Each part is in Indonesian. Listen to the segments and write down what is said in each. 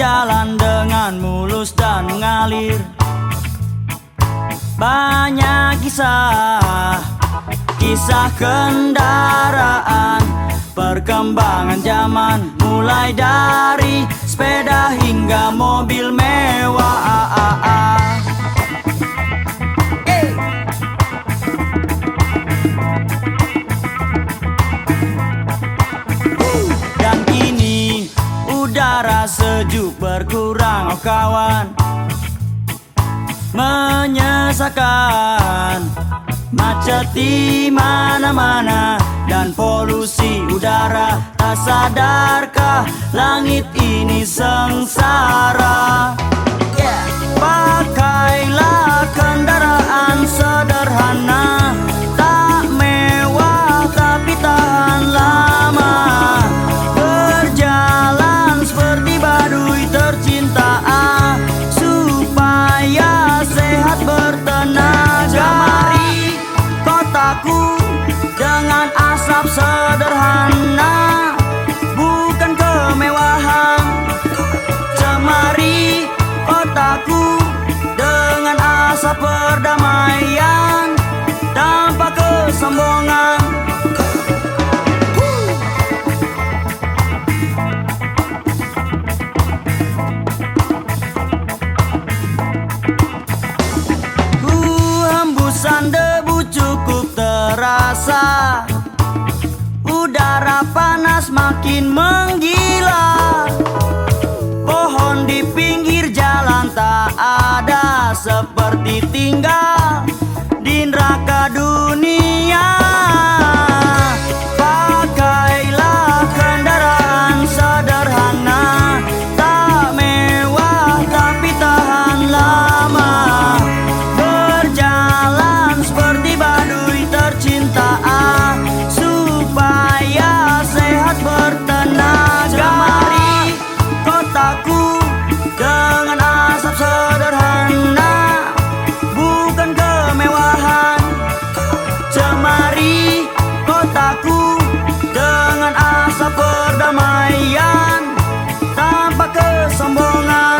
berjalan dengan mulus dan mengalir. Banyak kisah Kisah kendaraan Perkembangan zaman Mulai dari sepeda hingga mobil mewah. Berkurang oh kawan. Menyesakan Macet di mana-mana dan polusi udara Tak sadarkah langit ini sengsara asap perdamaian Tanpa kesombongan. Ku hembusan debu cukup terasa. Udara panas makin menggila. Pohon di pinggir jalan perdamaian Tanpa kesombongan.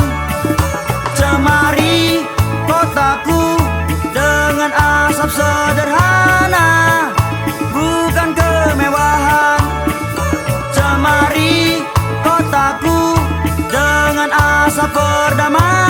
Cemari kotaku dengan asap sederhana Bukan kemewahan. Cemari kotaku dengan asap perdamaian